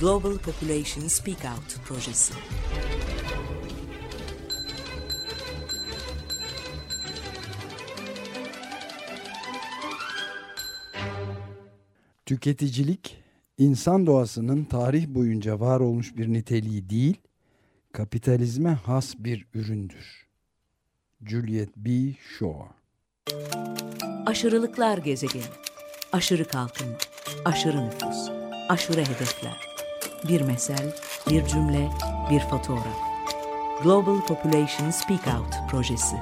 Global Population Speak Out projesi. Tüketicilik, insan doğasının tarih boyunca var olmuş bir niteliği değil, kapitalizme has bir üründür. Juliet B. Shaw Aşırılıklar gezegeni. Aşırı kalkınma, aşırı nüfus, aşırı hedefler. Bir mesel, bir cümle, bir fotoğraf. Global Population Speak Out projesi.